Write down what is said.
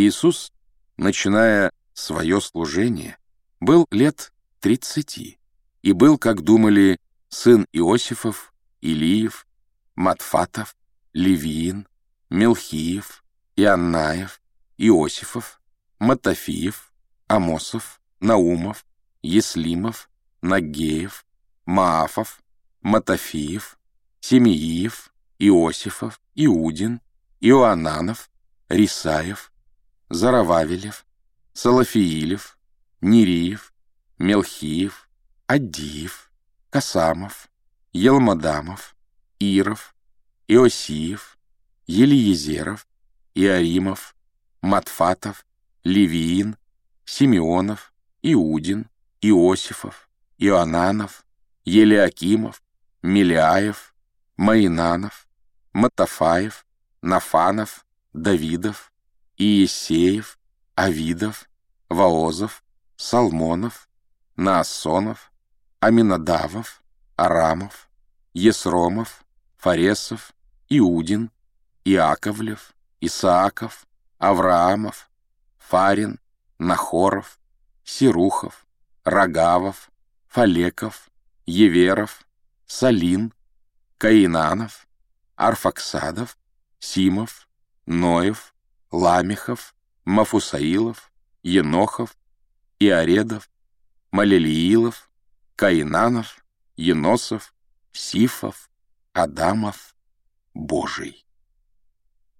Иисус, начиная свое служение, был лет тридцати и был, как думали, сын Иосифов, Илиев, Матфатов, Левиин, Мелхиев, Ианнаев, Иосифов, Матафиев, Амосов, Наумов, Еслимов, Нагеев, Маафов, Матафиев, Семииев, Иосифов, Иудин, Иоананов, Рисаев, Зарававелев, Салафиилев, Нериев, Мелхиев, Аддиев, Касамов, Елмадамов, Иров, Иосиев, Елиезеров, Иаримов, Матфатов, Левиин, Симеонов, Иудин, Иосифов, Иоананов, Елиакимов, Миляев, Маинанов, Матафаев, Нафанов, Давидов, Иесеев, Авидов, Ваозов, Салмонов, Наасонов, Аминадавов, Арамов, Есромов, Фаресов, Иудин, Иаковлев, Исааков, Авраамов, Фарин, Нахоров, Сирухов, Рогавов, Фалеков, Еверов, Салин, Каинанов, Арфаксадов, Симов, Ноев, Ламехов, Мафусаилов, Енохов, Иоредов, Малелиилов, Каинанов, Еносов, Сифов, Адамов, Божий.